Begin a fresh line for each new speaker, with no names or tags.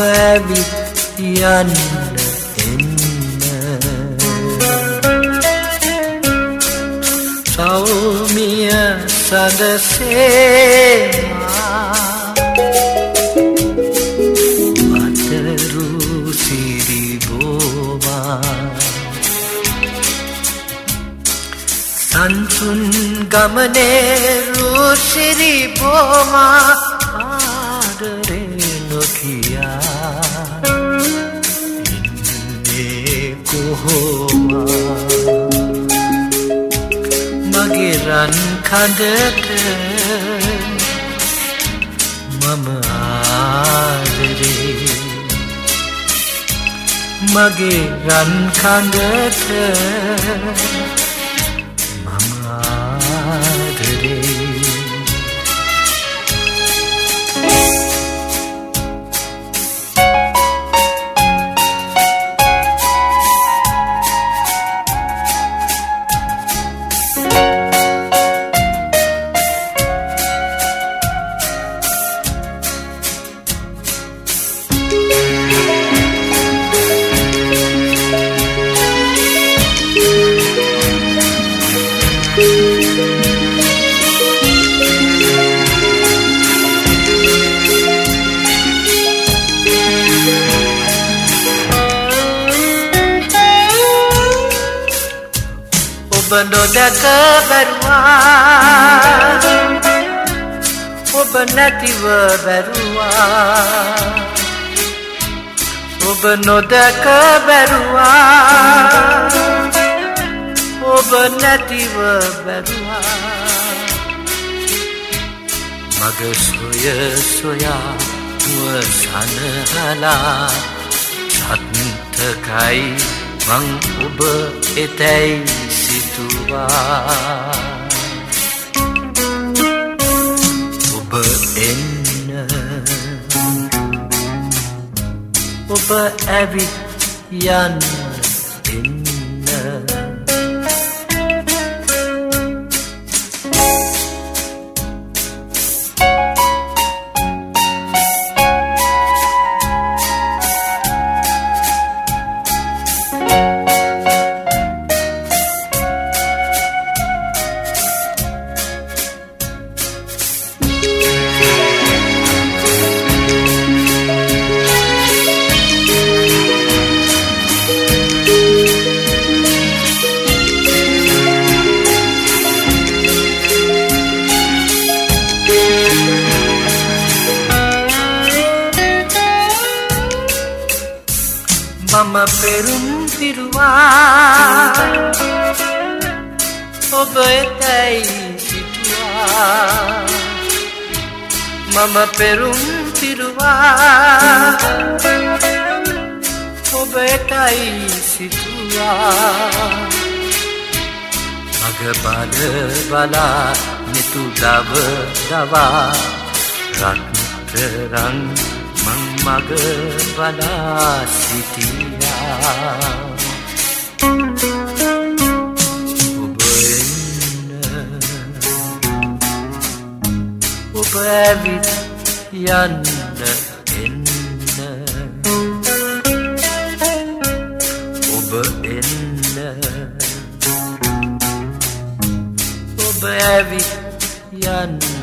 ඇවිත් යන්න එන්න. සෞමිය සදසේවා අතරු සිරිබෝවා. සන්සුන් ගමනේ රුසිරිබෝමා කොහොමා මගේ රන් කඳට මම ආදරේ. මගේ රන් කඳට ඔබ නොදක බැරුවා ඔබ නැතිව බැරුවා ඔබ නොදක බැරුවා ඔබ නැතිව බැරුවා මග සොය සොයා නුව සනහලා. සත්තකයි මං ඔබ එතැයි සිතුවා ඔබ එන්න. ඔබ ඇවිත් යන්න එන්න. මම පෙරුම් පිරුවා. ඔබ එතැයි සිටුවා මම පෙරුම් පිරුවා. ඔබ එතැයි සිටුවා මග බල බලා නිතු දව දවා. රත්තරං මං මග බලා සිටියා. ඔබ එන්න. ඔබ ඇවිත් යන්න එන්න. ඔබ එන්න. ඔබ ඇවිත් යන්න